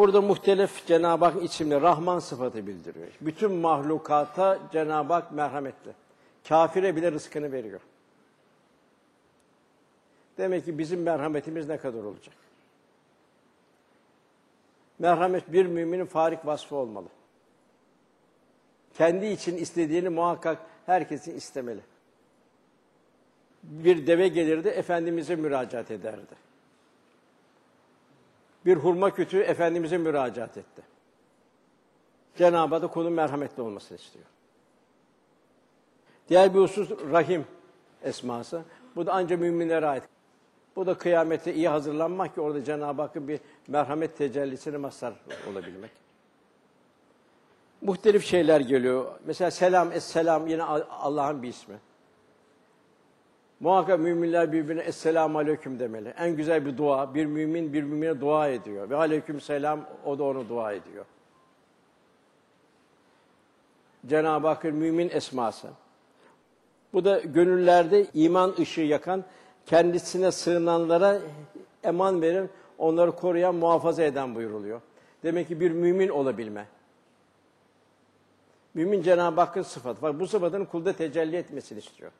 Burada muhtelif Cenab-ı Hak isimli Rahman sıfatı bildiriyor. Bütün mahlukata Cenab-ı Hak merhametli. Kafire bile rızkını veriyor. Demek ki bizim merhametimiz ne kadar olacak? Merhamet bir müminin farik vasfı olmalı. Kendi için istediğini muhakkak herkesin istemeli. Bir deve gelirdi, Efendimiz'e müracaat ederdi. Bir hurma kütüğü Efendimiz'e müracaat etti. Cenab-ı Hak kulun merhametli olmasını istiyor. Diğer bir husus Rahim esması. Bu da ancak müminlere ait. Bu da kıyamete iyi hazırlanmak ki orada Cenab-ı Hakk'ın bir merhamet tecellisine mazhar olabilmek. Muhtelif şeyler geliyor. Mesela selam, es-selam yine Allah'ın bir ismi. Muhakkak müminler birbirine Esselamu Aleyküm demeli. En güzel bir dua. Bir mümin bir mümine dua ediyor. Ve Aleyküm Selam o da onu dua ediyor. Cenab-ı Hakk'ın mümin esması. Bu da gönüllerde iman ışığı yakan, kendisine sığınanlara eman verin, onları koruyan, muhafaza eden buyuruluyor. Demek ki bir mümin olabilme. Mümin Cenab-ı Hakk'ın sıfatı. Bak bu sıfatın kulda tecelli etmesini istiyor.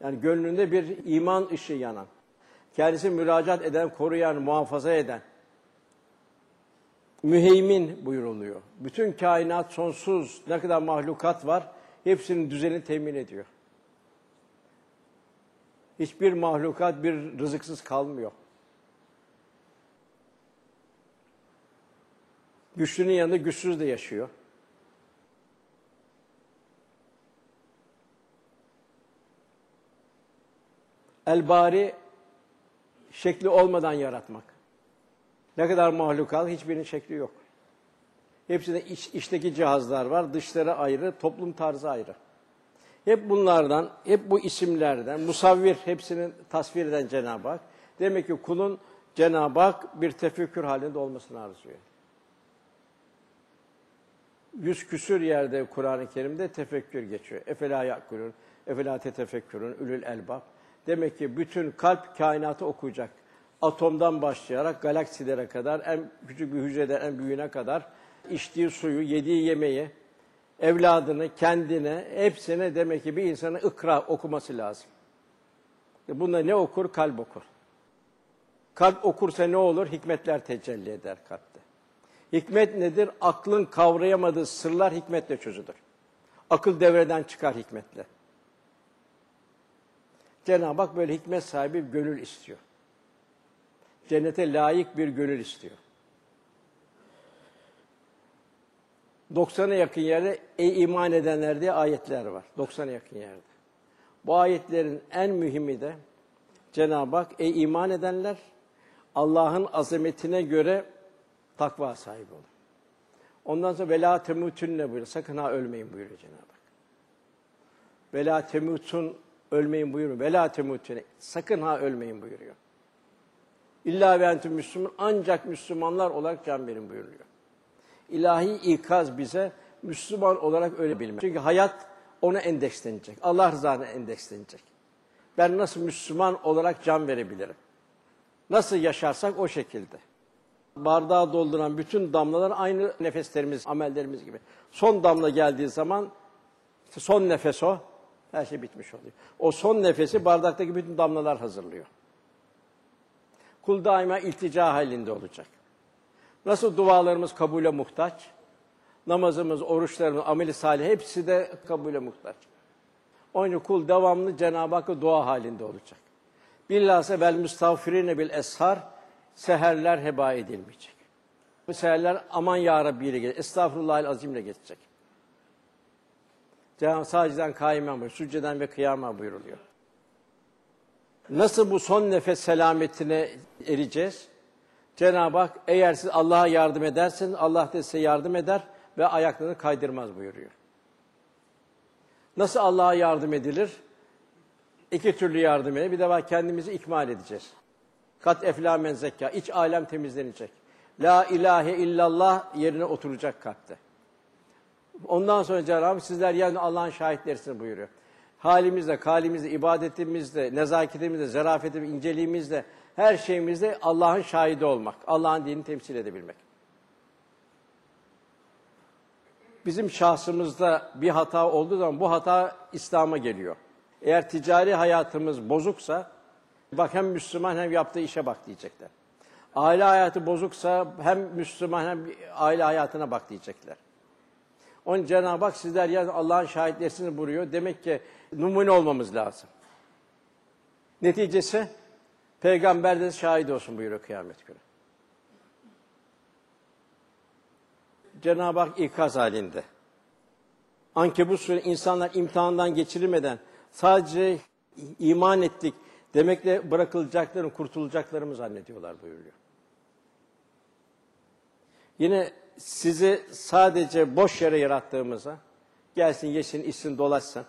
Yani gönlünde bir iman ışığı yanan, kendisi müracaat eden, koruyan, muhafaza eden, müheymin buyuruluyor. Bütün kainat sonsuz, ne kadar mahlukat var, hepsinin düzenini temin ediyor. Hiçbir mahlukat bir rızıksız kalmıyor. Güçlünün yanında güçsüz de yaşıyor. El-Bari şekli olmadan yaratmak. Ne kadar mahlukat, hiçbirinin şekli yok. Hepsinde iç, içteki cihazlar var, dışları ayrı, toplum tarzı ayrı. Hep bunlardan, hep bu isimlerden, musavvir hepsinin tasvir eden Cenab-ı Hak. Demek ki kulun Cenab-ı Hak bir tefekkür halinde olmasını arzuyor. Yüz küsür yerde Kur'an-ı Kerim'de tefekkür geçiyor. Efela yakkulun, efela tetefekkürün, ülül elbab. Demek ki bütün kalp kainatı okuyacak. Atomdan başlayarak galaksilere kadar, en küçük bir hücreden en büyüğüne kadar içtiği suyu, yediği yemeği, evladını, kendine, hepsine demek ki bir insanın ikra okuması lazım. Bunda ne okur? Kalp okur. Kalp okursa ne olur? Hikmetler tecelli eder kalpte. Hikmet nedir? Aklın kavrayamadığı sırlar hikmetle çözülür. Akıl devreden çıkar hikmetle. Cenab-ı Hak böyle hikmet sahibi bir gönül istiyor. Cennete layık bir gönül istiyor. 90'a yakın yerde ey iman edenler diye ayetler var. 90'a yakın yerde. Bu ayetlerin en mühimi de Cenab-ı Hak ey iman edenler Allah'ın azametine göre takva sahibi olun. Ondan sonra vela temutünne buyuruyor. Sakın ha ölmeyin buyuruyor Cenab-ı Hak. Vela temutun ölmeyin buyuruyor. Vela temutune. Sakın ha ölmeyin buyuruyor. İlla ve entüm Müslüman ancak Müslümanlar olarak can verin buyuruyor. İlahi ikaz bize Müslüman olarak öyle bilmek. Çünkü hayat ona endekslenecek. Allah rızasına endekslenecek. Ben nasıl Müslüman olarak can verebilirim? Nasıl yaşarsak o şekilde. Bardağı dolduran bütün damlalar aynı nefeslerimiz, amellerimiz gibi. Son damla geldiği zaman son nefes o. Her şey bitmiş oluyor. O son nefesi bardaktaki bütün damlalar hazırlıyor. Kul daima iltica halinde olacak. Nasıl dualarımız kabule muhtaç, namazımız, oruçlarımız, ameli salih hepsi de kabule muhtaç. Onun için kul devamlı Cenab-ı Hakk'a dua halinde olacak. Billahse vel müstağfirine bil eshar, seherler heba edilmeyecek. Bu seherler aman ya Rabbi ile gelecek, estağfurullahal azim geçecek. Cenab-ı sadece kaimen buyuruyor. Sücceden ve kıyama buyuruluyor. Nasıl bu son nefes selametine ereceğiz? Cenab-ı Hak eğer siz Allah'a yardım ederseniz Allah da size yardım eder ve ayaklarını kaydırmaz buyuruyor. Nasıl Allah'a yardım edilir? İki türlü yardım edilir. Bir de var kendimizi ikmal edeceğiz. Kat efla men zekka. İç alem temizlenecek. La ilahe illallah yerine oturacak kalpte. Ondan sonra Cenab-ı sizler yani Allah'ın şahitlerisiniz buyuruyor. Halimizde, kalimizde, ibadetimizde, nezaketimizde, zarafetimizde, inceliğimizde, her şeyimizde Allah'ın şahidi olmak, Allah'ın dinini temsil edebilmek. bizim şahsımızda bir hata olduğu zaman bu hata İslam'a geliyor. Eğer ticari hayatımız bozuksa, bak hem Müslüman hem yaptığı işe bak diyecekler. Aile hayatı bozuksa hem Müslüman hem aile hayatına bak diyecekler. Onun Cenab-ı Hak sizler ya Allah'ın şahitlersini buyuruyor. Demek ki numune olmamız lazım. Neticesi peygamber de şahit olsun buyuruyor kıyamet günü. Cenab-ı Hak ikaz halinde. Ankebut suresi insanlar imtihandan geçirilmeden sadece iman ettik demekle bırakılacaklarını, kurtulacaklarımı zannediyorlar buyuruyor. Yine sizi sadece boş yere yarattığımıza, gelsin, yesin, içsin, dolaşsın,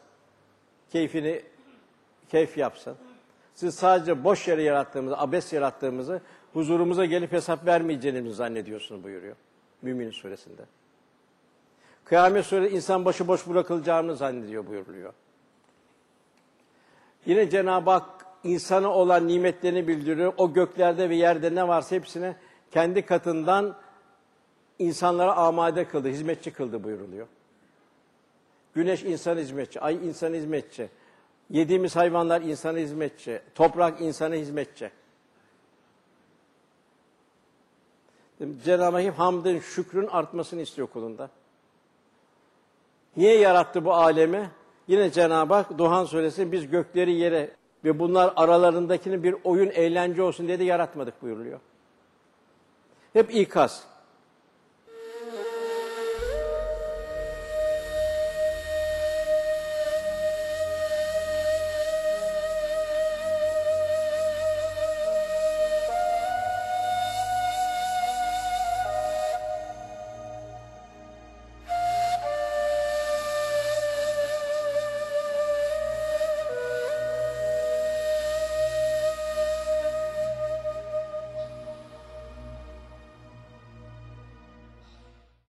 keyfini keyif yapsın. Sizi sadece boş yere yarattığımızı, abes yarattığımızı, huzurumuza gelip hesap vermeyeceğinizi zannediyorsunuz buyuruyor. Mümin suresinde. Kıyamet suresi insan başıboş bırakılacağını zannediyor buyuruluyor. Yine Cenab-ı Hak insana olan nimetlerini bildiriyor. O göklerde ve yerde ne varsa hepsine kendi katından insanlara amade kıldı, hizmetçi kıldı buyuruluyor. Güneş insan hizmetçi, ay insan hizmetçi, yediğimiz hayvanlar insana hizmetçi, toprak insana hizmetçi. Cenab-ı Hak hamdın, şükrün artmasını istiyor kulunda. Niye yarattı bu alemi? Yine Cenab-ı Hak Duhan Suresi biz gökleri yere ve bunlar aralarındakini bir oyun eğlence olsun dedi yaratmadık buyuruluyor. Hep ikaz.